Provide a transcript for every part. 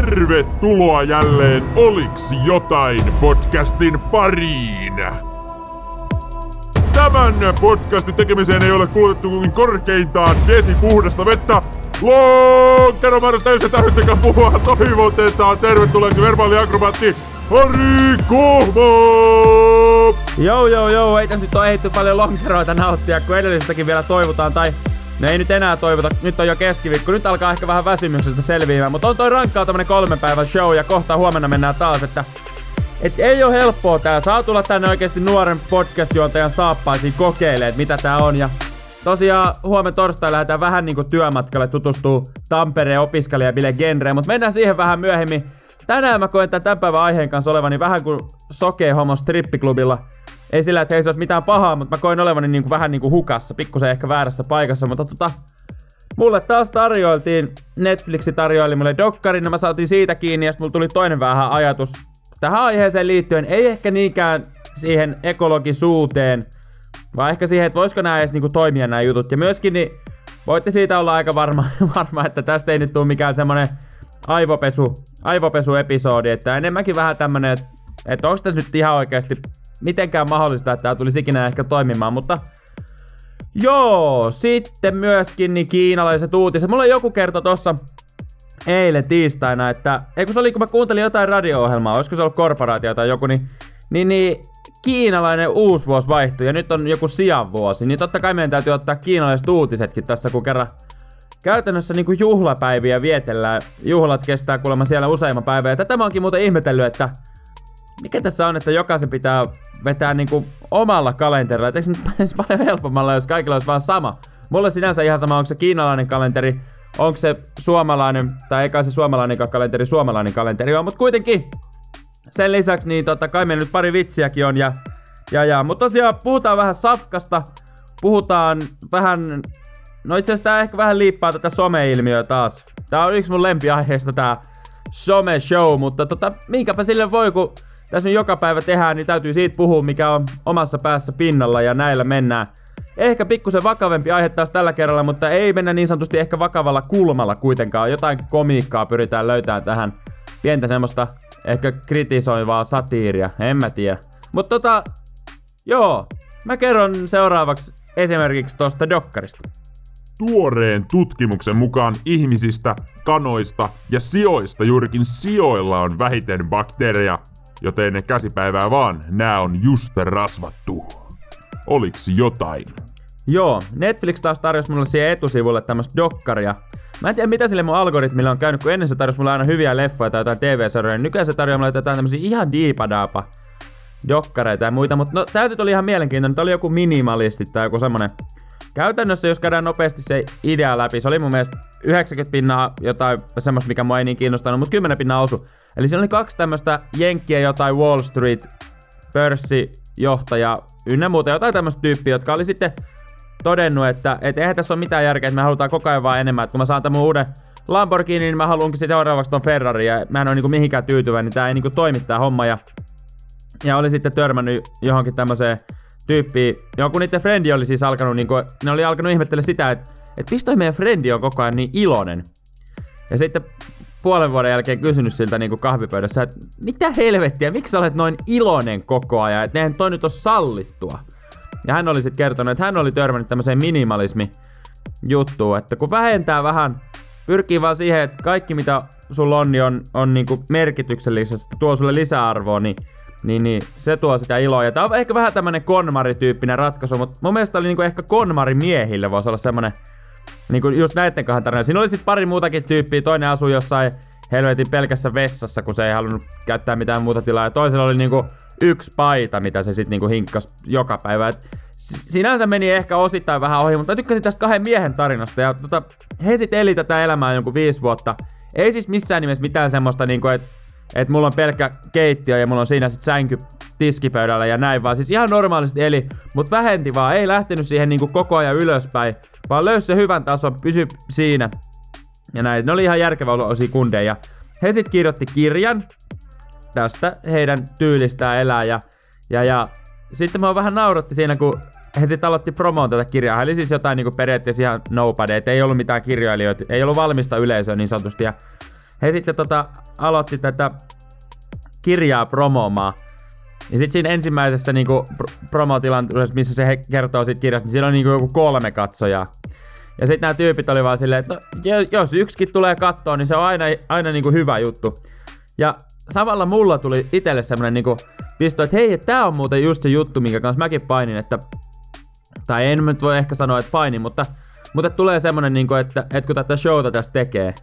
Tervetuloa jälleen Oliks jotain podcastin pariin. Tämän podcastin tekemiseen ei ole kulutettu kuin korkeintaan desi puhdasta vettä. Lonkeromäärä täysin tarvitsekaan puhua. Toivotetaan tervetulleeksi verbaaliakrobaatti Harri Kohmo! Joo joo joo, ei tässä nyt ole ehditty paljon lonkeroita nauttia, kun edellisestäkin vielä toivotaan, tai No ei nyt enää toivota, nyt on jo keskiviikko, nyt alkaa ehkä vähän väsymyksestä selviämään, mutta on toi rankkaa tämmönen kolmen päivän show ja kohta huomenna mennään taas, että et ei ole helppoa tää. Saa tulla tänne oikeasti nuoren podcast-juontajan saappaisiin kokeilemaan, että mitä tää on. Ja tosiaan huomenna torstai lähdetään vähän niinku työmatkalle tutustuu Tampereen opiskelijabile genreen, mutta mennään siihen vähän myöhemmin. Tänään mä koen tämän, tämän päivän aiheen kanssa olevani vähän kuin sokee homo strippiklubilla. Ei sillä, että ei se olisi mitään pahaa, mutta mä koin olevani niinku vähän niinku hukassa, pikkusen ehkä väärässä paikassa, mutta tota, Mulle taas tarjoiltiin, Netflixi tarjoili mulle dokkarin, ja mä saatiin siitä kiinni, ja mulla tuli toinen vähän ajatus tähän aiheeseen liittyen. Ei ehkä niinkään siihen ekologisuuteen, vaan ehkä siihen, että voisiko nämä edes niinku toimia nämä jutut. Ja myöskin niin voitte siitä olla aika varma, varma että tästä ei nyt tule mikään semmonen aivopesu, aivopesu-episodi, että enemmänkin vähän tämmönen, että, että onko tässä nyt ihan oikeasti mitenkään mahdollista, että tämä tulisi ikinä ehkä toimimaan, mutta Joo, sitten myöskin niin kiinalaiset uutiset. Mulla joku kertoi tossa eilen tiistaina, että eikö se oli, kun mä kuuntelin jotain radio-ohjelmaa, olisiko se ollut korporaatio tai joku, niin, niin, niin kiinalainen uusi vuosi vaihtui ja nyt on joku sijan vuosi, niin totta kai meidän täytyy ottaa kiinalaiset uutisetkin tässä, kun kerran käytännössä niin kuin juhlapäiviä vietellään. Juhlat kestää kuulemma siellä useimman päivän. Ja tätä mä oonkin muuten ihmetellyt, että mikä tässä on, että jokaisen pitää vetää niinku omalla kalenterilla. Et eikö nyt paljon helpommalla, jos kaikilla olisi vaan sama? Mulle sinänsä ihan sama, onko se kiinalainen kalenteri, onko se suomalainen, tai eikä se suomalainen kalenteri, suomalainen kalenteri on, mutta kuitenkin. Sen lisäksi niin totta kai meillä nyt pari vitsiäkin on ja, ja, ja. mutta tosiaan puhutaan vähän safkasta, puhutaan vähän, no itse asiassa tää ehkä vähän liippaa tätä some-ilmiöä taas. Tää on yksi mun lempiaiheista tää some show, mutta tota, minkäpä sille voi, kun tässä me joka päivä tehdään, niin täytyy siitä puhua, mikä on omassa päässä pinnalla ja näillä mennään. Ehkä pikkusen vakavempi aihe taas tällä kerralla, mutta ei mennä niin sanotusti ehkä vakavalla kulmalla kuitenkaan. Jotain komiikkaa pyritään löytämään tähän. Pientä semmoista ehkä kritisoivaa satiiria, en mä tiedä. Mutta tota, joo, mä kerron seuraavaksi esimerkiksi tosta dokkarista. Tuoreen tutkimuksen mukaan ihmisistä, kanoista ja sioista juurikin sioilla on vähiten bakteereja, joten käsipäivää vaan, nää on just rasvattu. Oliks jotain? Joo, Netflix taas tarjosi mulle siihen etusivulle tämmöstä dokkaria. Mä en tiedä mitä sille mun algoritmilla on käynyt, kun ennen se tarjosi mulle aina hyviä leffoja tai jotain TV-sarjoja. Nykyään se tarjoaa mulle jotain tämmösiä ihan diipadaapa dokkareita ja muita, mutta no tää sit oli ihan mielenkiintoinen. Tää oli joku minimalisti tai joku semmonen Käytännössä, jos käydään nopeasti se idea läpi, se oli mun mielestä 90 pinnaa jotain semmoista, mikä mua ei niin kiinnostanut, mutta 10 pinnaa osu. Eli siinä oli kaksi tämmöistä jenkkiä jotain Wall Street pörssijohtaja ynnä muuta jotain tämmöistä tyyppiä, jotka oli sitten todennut, että et eihän tässä ole mitään järkeä, että me halutaan koko ajan vaan enemmän, että kun mä saan tämän uuden Lamborghini, niin mä haluankin sitten seuraavaksi ton Ferrari. Ja mä en ole niinku mihinkään tyytyväinen, niin tää ei niinku toimi tää homma. Ja, ja oli sitten törmännyt johonkin tämmöiseen tyyppiä, joku niiden frendi oli siis alkanut, niinku, ne oli alkanut ihmettellä sitä, että et mistä meidän frendi on koko ajan niin iloinen. Ja sitten puolen vuoden jälkeen kysynyt siltä niinku kahvipöydässä, että mitä helvettiä, miksi sä olet noin iloinen koko ajan, että eihän toi nyt ole sallittua. Ja hän oli sitten kertonut, että hän oli törmännyt tämmöiseen minimalismi juttuun, että kun vähentää vähän, pyrkii vaan siihen, että kaikki mitä sulla on, niin on, on niinku merkityksellisesti, tuo sulle lisäarvoa, niin niin, niin, se tuo sitä iloa. Ja tää on ehkä vähän tämmönen konmarityyppinen ratkaisu, mutta mun mielestä oli niinku ehkä konmari miehille voisi olla semmonen, niinku just näitten kahden tarina. Siinä oli sit pari muutakin tyyppiä, toinen asui jossain helvetin pelkässä vessassa, kun se ei halunnut käyttää mitään muuta tilaa. Ja toisella oli niinku yksi paita, mitä se sitten niinku hinkkas joka päivä. Et sinänsä meni ehkä osittain vähän ohi, mutta tykkäsin tästä kahden miehen tarinasta. Ja tota, he sit eli tätä elämää jonkun viisi vuotta. Ei siis missään nimessä mitään semmoista, niinku, että että mulla on pelkkä keittiö ja mulla on siinä sit sänky tiskipöydällä ja näin vaan. Siis ihan normaalisti eli, mut vähenti vaan, ei lähtenyt siihen niinku koko ajan ylöspäin, vaan löysi se hyvän tason, pysy siinä. Ja näin, ne oli ihan järkevä osia kundeja. He sit kirjoitti kirjan tästä heidän tyylistään elää ja, ja, ja sitten mä vähän nauratti siinä, kun he sitten aloitti promoon tätä kirjaa. Eli siis jotain niinku periaatteessa ihan nobody, ei ollut mitään kirjailijoita, ei ollut valmista yleisöä niin sanotusti. Ja he sitten tota, aloitti tätä kirjaa promomaan. Ja sitten siinä ensimmäisessä niinku pr- promotilanteessa, missä se kertoo siitä kirjasta, niin siinä on niinku joku kolme katsojaa. Ja sitten nämä tyypit oli vaan silleen, että no, jos yksikin tulee kattoon, niin se on aina, aina niinku hyvä juttu. Ja samalla mulla tuli itselle semmonen niinku pisto, että hei, tää on muuten just se juttu, minkä kanssa mäkin painin, että tai en nyt voi ehkä sanoa, että painin, mutta, mutta tulee semmonen, niinku, että, että kun tätä showta tästä tekee,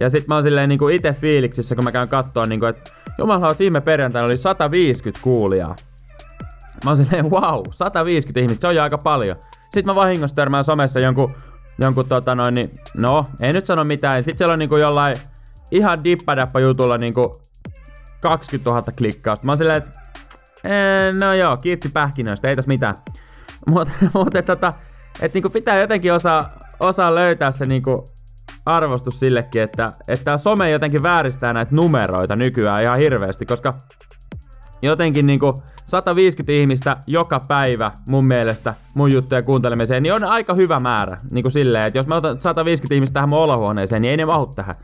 ja sit mä oon silleen niinku ite fiiliksissä, kun mä käyn kattoon, niinku, että jumala, viime perjantaina oli 150 kuulijaa. Mä oon silleen, wow, 150 ihmistä, se on jo aika paljon. Sitten mä vahingossa törmään somessa jonkun, jonkun tota noin, niin, no, ei nyt sano mitään. Sitten siellä on niinku jollain ihan dippadappa jutulla niinku 20 000 klikkausta. Mä oon silleen, että no joo, kiitti pähkinöistä, ei tässä mitään. Mutta mut, tota, et niinku pitää jotenkin osaa, osaa löytää se niinku arvostus sillekin, että, että some jotenkin vääristää näitä numeroita nykyään ihan hirveästi, koska jotenkin niinku 150 ihmistä joka päivä mun mielestä mun juttuja kuuntelemiseen, niin on aika hyvä määrä. Niin kuin silleen, että jos mä otan 150 ihmistä tähän mun olohuoneeseen, niin ei ne mahu tähän.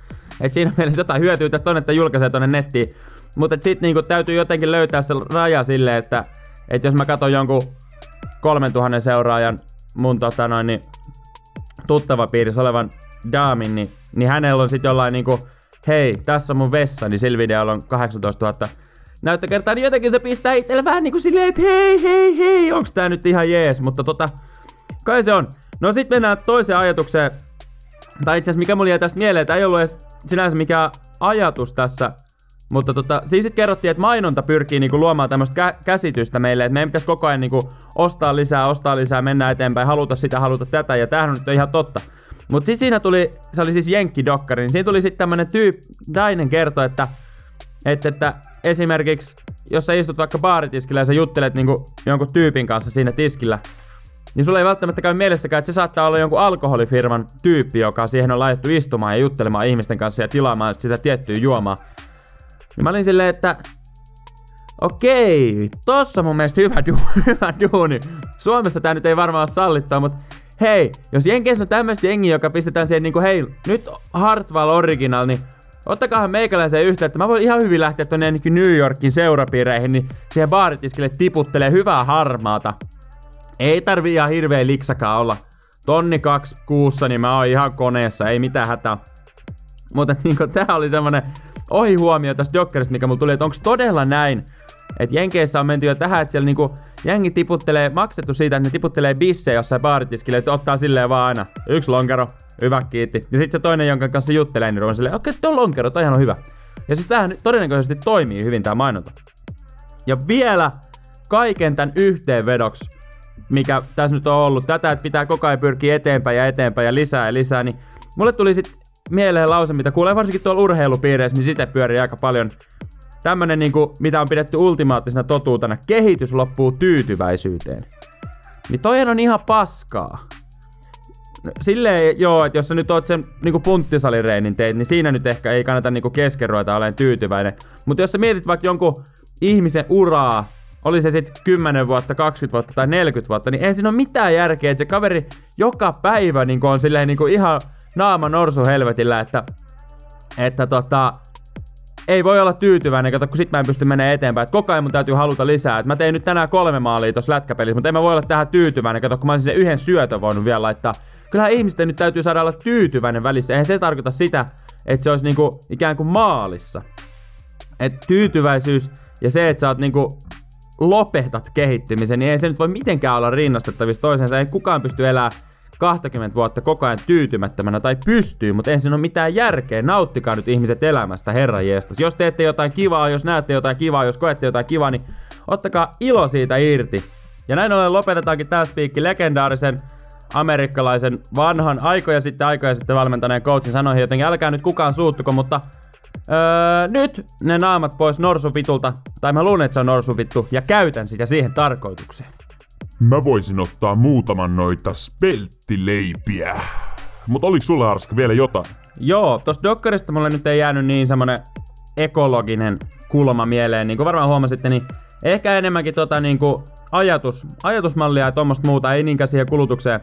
Et siinä mielessä jotain hyötyä tästä on, että julkaisee tonne nettiin. Mutta sit niinku täytyy jotenkin löytää se raja silleen, että, että jos mä katson jonkun 3000 seuraajan mun tota noin, niin, tuttava piirissä olevan daamin, niin, niin hänellä on sit jollain niinku, hei, tässä on mun vessa, niin sillä videolla on 18 000 näyttökertaa, niin jotenkin se pistää itselle vähän niinku silleen, että hei, hei, hei, onks tää nyt ihan jees, mutta tota, kai se on. No sit mennään toiseen ajatukseen, tai itse asiassa mikä mulla jäi tästä mieleen, että ei ollut edes sinänsä mikään ajatus tässä, mutta tota, siis sit kerrottiin, että mainonta pyrkii niinku luomaan tämmöistä kä- käsitystä meille, että meidän pitäisi koko ajan niinku ostaa lisää, ostaa lisää, mennä eteenpäin, haluta sitä, haluta tätä, ja tämähän on nyt ihan totta. Mutta sitten siinä tuli, se oli siis Jenkki-dokkari, niin siinä tuli sitten tämmönen tyyp, nainen kertoi, että, että, että esimerkiksi, jos sä istut vaikka baaritiskillä ja sä juttelet niinku jonkun tyypin kanssa siinä tiskillä, niin sulla ei välttämättä käy mielessäkään, että se saattaa olla jonkun alkoholifirman tyyppi, joka siihen on laitettu istumaan ja juttelemaan ihmisten kanssa ja tilaamaan sitä tiettyä juomaa. Niin mä olin silleen, että okei, tossa on mun mielestä hyvä, du- hyvä duuni. Suomessa tää nyt ei varmaan ole sallittua, mutta hei, jos Jenkeissä on tämmöistä jengi, joka pistetään siihen niinku, hei, nyt Hartwell Original, niin Ottakaa meikäläiseen yhteyttä. Mä voin ihan hyvin lähteä tonne New Yorkin seurapiireihin, niin siihen baaritiskille tiputtelee hyvää harmaata. Ei tarvii ihan hirveä liksakaan olla. Tonni kaksi kuussa, niin mä oon ihan koneessa, ei mitään hätää. Mutta niinku tää oli semmonen ohi huomio tästä Jokerista, mikä mulla tuli, että onko todella näin, että Jenkeissä on menty jo tähän, että siellä niinku jengi tiputtelee, maksettu siitä, että ne tiputtelee bissejä jossain baaritiskille, että ottaa silleen vaan aina yksi lonkero, hyvä, kiitti. Ja sitten se toinen, jonka kanssa juttelee, niin on silleen, okei, okay, tuo lonkero, toi on hyvä. Ja siis tämähän todennäköisesti toimii hyvin tämä mainonta. Ja vielä kaiken tämän yhteenvedoksi, mikä tässä nyt on ollut, tätä, että pitää koko ajan pyrkiä eteenpäin ja eteenpäin ja lisää ja lisää, niin mulle tuli sitten mieleen lause, mitä kuulee varsinkin tuolla urheilupiireissä, niin sitä pyörii aika paljon. Tämmönen niinku, mitä on pidetty ultimaattisena totuutena, kehitys loppuu tyytyväisyyteen. Niin toihan on ihan paskaa. Silleen joo, että jos sä nyt oot sen niinku punttisalireenin teit, niin siinä nyt ehkä ei kannata niinku kesken ruveta olen tyytyväinen. Mutta jos sä mietit vaikka jonkun ihmisen uraa, oli se sitten 10 vuotta, 20 vuotta tai 40 vuotta, niin ei siinä ole mitään järkeä, että se kaveri joka päivä niinku on silleen niinku ihan naama norsu helvetillä, että, että tota, ei voi olla tyytyväinen, kato, kun sit mä en pysty menemään eteenpäin. Et koko ajan mun täytyy haluta lisää. Et mä tein nyt tänään kolme maalia tossa lätkäpelissä, mutta en mä voi olla tähän tyytyväinen, kato, kun mä olisin sen yhden syötön voinut vielä laittaa. Kyllähän ihmisten nyt täytyy saada olla tyytyväinen välissä. Eihän se tarkoita sitä, että se olisi niinku ikään kuin maalissa. Et tyytyväisyys ja se, että sä oot niinku lopetat kehittymisen, niin ei se nyt voi mitenkään olla rinnastettavissa toisensa. Ei kukaan pysty elämään 20 vuotta koko ajan tyytymättömänä tai pystyy, mutta ei siinä ole mitään järkeä. Nauttikaa nyt ihmiset elämästä, herra jeestas. Jos teette jotain kivaa, jos näette jotain kivaa, jos koette jotain kivaa, niin ottakaa ilo siitä irti. Ja näin ollen lopetetaankin tämä spiikki legendaarisen amerikkalaisen vanhan aikoja sitten aikoja sitten valmentaneen coachin sanoihin jotenkin älkää nyt kukaan suuttuko, mutta öö, nyt ne naamat pois norsuvitulta, tai mä luulen, että se on norsuvittu, ja käytän sitä siihen tarkoitukseen. Mä voisin ottaa muutaman noita spelttileipiä. Mutta oliko sulla Arska vielä jotain? Joo, tosta Dokkarista mulle nyt ei jäänyt niin semmonen ekologinen kulma mieleen, niin kuin varmaan huomasitte, niin ehkä enemmänkin tota niin kuin ajatus, ajatusmallia ja tuommoista muuta, ei niinkään siihen kulutukseen.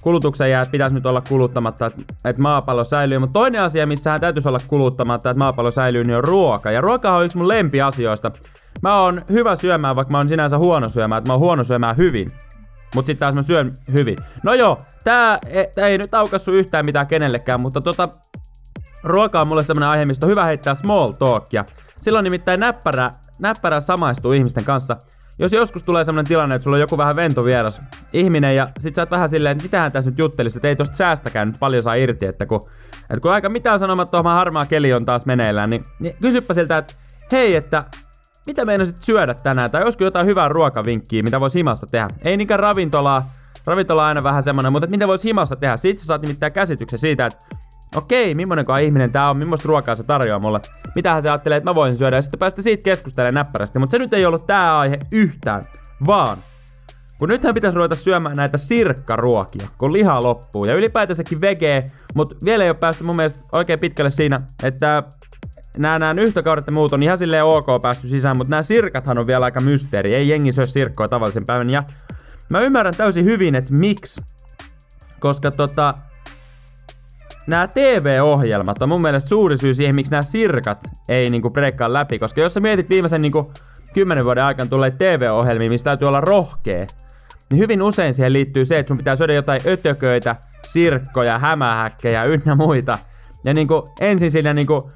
kulutuksen jää, että pitäisi nyt olla kuluttamatta, että, että maapallo säilyy. Mutta toinen asia, missä hän täytyisi olla kuluttamatta, että maapallo säilyy, niin on ruoka. Ja ruoka on yksi mun lempiasioista. Mä oon hyvä syömään, vaikka mä oon sinänsä huono syömään, että mä oon huono syömään hyvin. Mut sit taas mä syön hyvin. No joo, tää, e, tää ei nyt aukassu yhtään mitään kenellekään, mutta tota, ruoka on mulle semmonen aihe, mistä on hyvä heittää small talkia. Silloin nimittäin näppärä, näppärä samaistuu ihmisten kanssa. Jos joskus tulee semmonen tilanne, että sulla on joku vähän ventovieras ihminen ja sit sä oot vähän silleen, että mitähän tässä nyt juttelisi, että ei tosta säästäkään nyt paljon saa irti, että kun, että kun aika mitään sanomatta harmaa keli on taas meneillään, niin, niin kysyppä siltä, että hei, että mitä meinasit syödä tänään, tai olisiko jotain hyvää ruokavinkkiä, mitä voisi himassa tehdä. Ei niinkään ravintolaa, ravintola on aina vähän semmonen, mutta mitä voisi himassa tehdä. Siitä sä saat nimittäin käsityksen siitä, että okei, millainen ihminen tää on, millaista ruokaa se tarjoaa mulle, mitähän se ajattelee, että mä voisin syödä, ja sitten päästä siitä keskustelemaan näppärästi. Mutta se nyt ei ollut tää aihe yhtään, vaan kun nythän pitäisi ruveta syömään näitä sirkkaruokia, kun liha loppuu, ja ylipäätänsäkin vege, mutta vielä ei ole päästy mun mielestä oikein pitkälle siinä, että nämä, nämä nyhtökaudet ja muut on ihan silleen ok päästy sisään, mutta nämä sirkathan on vielä aika mysteeri. Ei jengi syö sirkkoa tavallisen päivän. Ja mä ymmärrän täysin hyvin, että miksi. Koska tota, nämä TV-ohjelmat on mun mielestä suuri syy siihen, miksi nämä sirkat ei niinku breikkaa läpi. Koska jos sä mietit viimeisen niinku kymmenen vuoden aikana tulee TV-ohjelmia, mistä täytyy olla rohkea, niin hyvin usein siihen liittyy se, että sun pitää syödä jotain ötököitä, sirkkoja, hämähäkkejä ynnä muita. Ja niinku ensin siinä niinku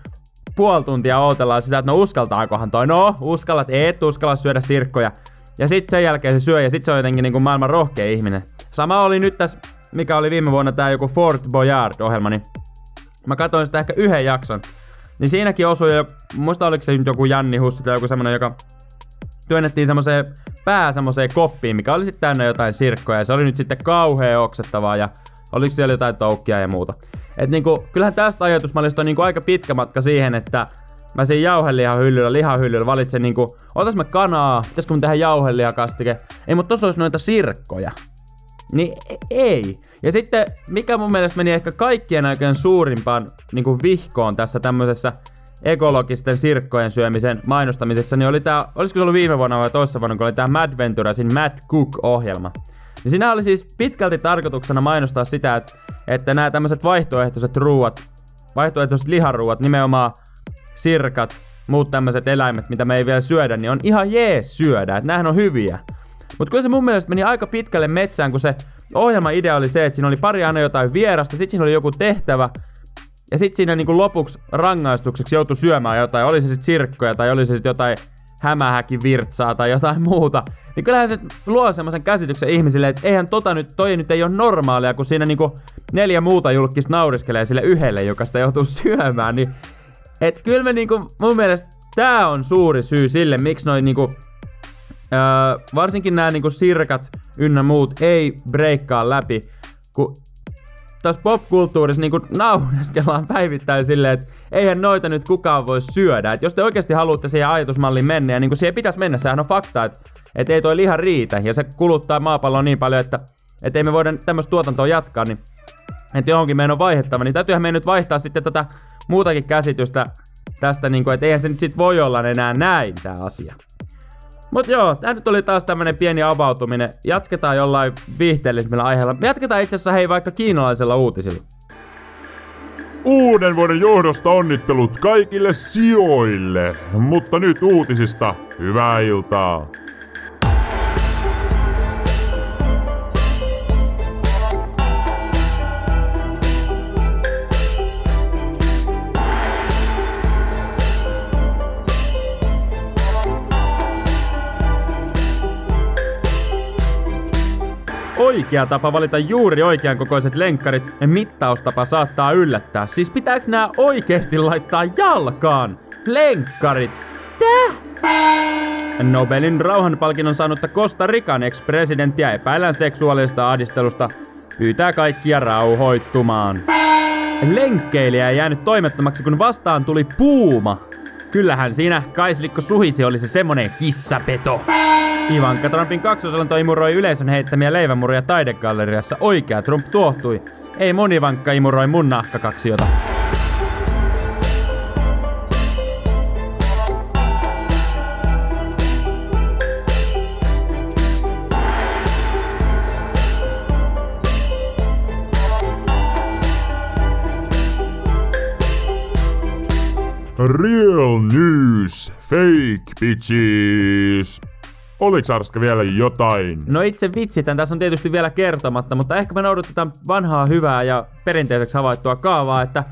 puoli tuntia ootellaan sitä, että no uskaltaakohan toi. No, uskallat, et uskalla syödä sirkkoja. Ja sitten sen jälkeen se syö ja sitten se on jotenkin niinku maailman rohkea ihminen. Sama oli nyt tässä, mikä oli viime vuonna tää joku Fort Boyard-ohjelma, niin mä katsoin sitä ehkä yhden jakson. Niin siinäkin osui jo, muista oliko se nyt joku Janni Hussi tai joku semmonen, joka työnnettiin semmoiseen pää semmoiseen koppiin, mikä oli sitten täynnä jotain sirkkoja. Ja se oli nyt sitten kauhea oksettavaa ja oliko siellä jotain toukkia ja muuta. Et niinku, kyllähän tästä ajatusmallista on niinku aika pitkä matka siihen, että mä siinä jauhelihahyllyllä, lihahyllyllä valitsen niinku, otas mä kanaa, pitäisikö mun tehdä jauhelihakastike? Ei, mutta tossa olisi noita sirkkoja. Niin e- ei. Ja sitten, mikä mun mielestä meni ehkä kaikkien aikojen suurimpaan niinku vihkoon tässä tämmöisessä ekologisten sirkkojen syömisen mainostamisessa, niin oli tää, olisiko se ollut viime vuonna vai toissa vuonna, kun oli tää Mad Venturasin Mad Cook-ohjelma. Ja siinä oli siis pitkälti tarkoituksena mainostaa sitä, että, että nämä tämmöiset vaihtoehtoiset ruuat, vaihtoehtoiset liharuuat, nimenomaan sirkat, muut tämmöiset eläimet, mitä me ei vielä syödä, niin on ihan jees syödä, että näähän on hyviä. Mutta kyllä se mun mielestä meni aika pitkälle metsään, kun se ohjelma idea oli se, että siinä oli pari aina jotain vierasta, sitten siinä oli joku tehtävä, ja sitten siinä niinku lopuksi rangaistukseksi joutui syömään jotain, oli se sitten sirkkoja tai oli se sitten jotain hämähäkin virtsaa tai jotain muuta. Niin kyllähän se luo semmoisen käsityksen ihmisille, että eihän tota nyt, toi nyt ei ole normaalia, kun siinä niinku neljä muuta julkista nauriskelee sille yhdelle, joka sitä joutuu syömään. Niin, et kyllä me niinku, mun mielestä tää on suuri syy sille, miksi noin niinku, öö, varsinkin nämä niinku sirkat ynnä muut ei breikkaa läpi, kun tässä popkulttuurissa niin naureskellaan päivittäin silleen, että eihän noita nyt kukaan voi syödä. Et jos te oikeasti haluatte siihen ajatusmalliin mennä, ja niin kuin siihen pitäisi mennä, sehän on fakta, että, että ei toi liha riitä, ja se kuluttaa maapalloa niin paljon, että, että ei me voida tämmöistä tuotantoa jatkaa, niin että johonkin meidän on vaihettava, niin täytyyhän meidän nyt vaihtaa sitten tätä muutakin käsitystä tästä, niin kuin, että eihän se nyt sit voi olla enää näin tämä asia. Mut joo, tää nyt oli taas tämmönen pieni avautuminen. Jatketaan jollain viihteellisellä aiheella. Jatketaan itse asiassa hei vaikka kiinalaisella uutisilla. Uuden vuoden johdosta onnittelut kaikille sijoille. Mutta nyt uutisista. Hyvää iltaa. Oikea tapa valita juuri oikean kokoiset lenkkarit, mittaustapa saattaa yllättää. Siis pitääkö nämä oikeesti laittaa jalkaan? Lenkkarit! Täh? Nobelin rauhanpalkinnon saanutta Costa Rican ex-presidenttiä epäillään seksuaalisesta ahdistelusta pyytää kaikkia rauhoittumaan. Lenkkeilijä ei jäänyt toimettomaksi, kun vastaan tuli puuma. Kyllähän siinä Kaislikko Suhisi oli se semmonen kissapeto. Ivanka Trumpin kaksosalento imuroi yleisön heittämiä leivämuria taidegalleriassa. Oikea Trump tuohtui. Ei moni vankka imuroi mun nahkakaksiota. Real news, fake bitches. Oliks Arska vielä jotain? No itse vitsitän tässä on tietysti vielä kertomatta, mutta ehkä me noudatetaan vanhaa hyvää ja perinteiseksi havaittua kaavaa, että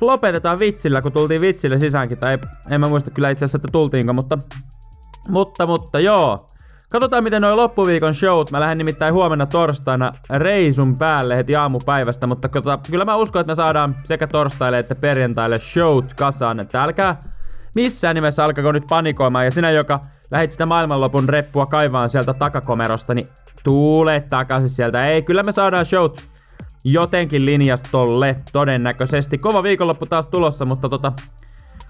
lopetetaan vitsillä, kun tultiin vitsille sisäänkin. Tai en mä muista kyllä itse asiassa, että tultiinko, mutta... Mutta, mutta joo. Katsotaan miten noin loppuviikon showt. Mä lähden nimittäin huomenna torstaina reisun päälle heti aamupäivästä, mutta katsotaan, kyllä mä uskon, että me saadaan sekä torstaille että perjantaille showt kasaan, että älkää missään nimessä alkako nyt panikoimaan. Ja sinä, joka lähit sitä maailmanlopun reppua kaivaan sieltä takakomerosta, niin tuule takaisin sieltä. Ei, kyllä me saadaan showt jotenkin linjastolle todennäköisesti. Kova viikonloppu taas tulossa, mutta tota,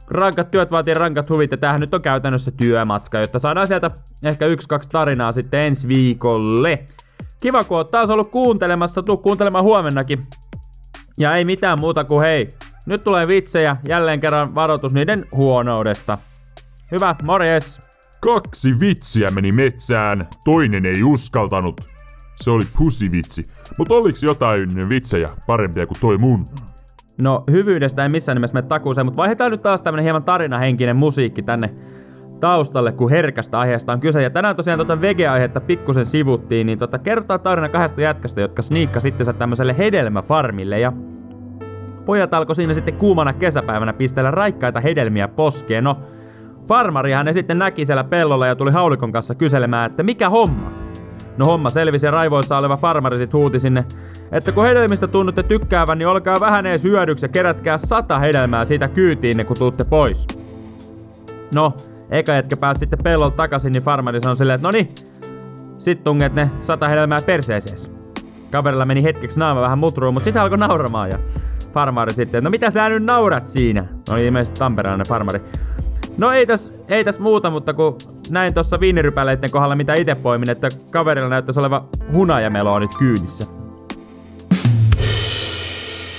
rankat työt vaatii rankat huvit ja tämähän nyt on käytännössä työmatka, jotta saadaan sieltä ehkä yksi, kaksi tarinaa sitten ensi viikolle. Kiva, kun oot taas ollut kuuntelemassa, tuu kuuntelemaan huomennakin. Ja ei mitään muuta kuin hei, nyt tulee vitsejä, jälleen kerran varoitus niiden huonoudesta. Hyvä, morjes! Kaksi vitsiä meni metsään, toinen ei uskaltanut. Se oli pusivitsi. Mutta oliks jotain vitsejä parempia kuin toi mun? No hyvyydestä ei missään nimessä mene takuuseen, mutta vaihdetaan nyt taas tämmönen hieman tarinahenkinen musiikki tänne taustalle, kun herkästä aiheesta on kyse. Ja tänään tosiaan tota vege-aihetta pikkusen sivuttiin, niin tota, kerrotaan tarina kahdesta jätkästä, jotka sniikka sitten tämmöiselle hedelmäfarmille. Ja pojat alkoi siinä sitten kuumana kesäpäivänä pistellä raikkaita hedelmiä poskeen. No, farmarihan ne sitten näki siellä pellolla ja tuli haulikon kanssa kyselemään, että mikä homma? No homma selvisi ja raivoissa oleva farmari sit huuti sinne, että kun hedelmistä tunnutte tykkäävän, niin olkaa vähän ees hyödyksi ja kerätkää sata hedelmää siitä kyytiin, kun tuutte pois. No, eka jätkä pääsi sitten pellolta takaisin, niin farmari sanoi silleen, että no niin, sit tunget ne sata hedelmää perseesees. Kaverilla meni hetkeksi naama vähän mutruun, mutta sitten alkoi nauramaan ja farmari sitten, no mitä sä nyt naurat siinä? No ilmeisesti Tampereelainen farmari. No ei täs, ei täs muuta, mutta kun näin tossa viinirypäleiden kohdalla mitä itse poimin, että kaverilla näyttäisi oleva hunajamelo nyt kyydissä.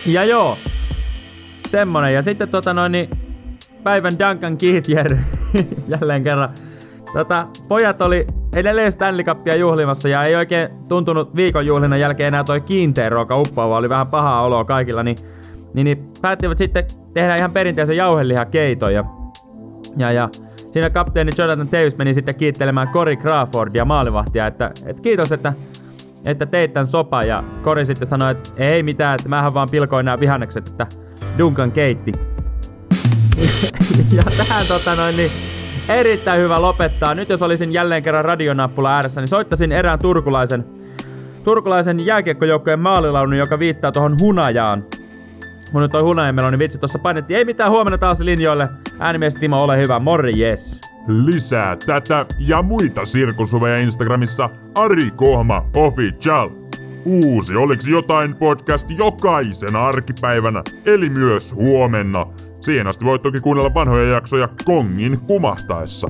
Ja joo, semmonen. Ja sitten tota noin, niin päivän Duncan Keithier jälleen kerran. Tota, pojat oli edelleen Stanley Cupia juhlimassa ja ei oikein tuntunut viikon juhlinnan jälkeen enää toi kiinteä ruoka uppoava, oli vähän pahaa oloa kaikilla, niin, niin, niin päättivät sitten tehdä ihan perinteisen jauhelihakeiton ja, ja, ja siinä kapteeni Jonathan Davis meni sitten kiittelemään Cory Crawfordia maalivahtia, että, että kiitos, että, että teit tän sopa ja Cory sitten sanoi, että ei mitään, että mähän vaan pilkoin nämä vihannekset, että Duncan keitti. ja tähän tota noin niin, erittäin hyvä lopettaa. Nyt jos olisin jälleen kerran radionappula ääressä, niin soittasin erään turkulaisen, turkulaisen jääkiekkojoukkojen maalilaulun, joka viittaa tuohon hunajaan. Mun nyt toi hunajamelo, niin vitsi tossa painettiin. Ei mitään, huomenna taas linjoille. Äänimies Timo, ole hyvä, morjes. Lisää tätä ja muita sirkusuveja Instagramissa Ari Kohma Official. Uusi Oliks jotain podcast jokaisena arkipäivänä, eli myös huomenna. Siihen asti voit toki kuunnella vanhoja jaksoja kongin kumahtaessa.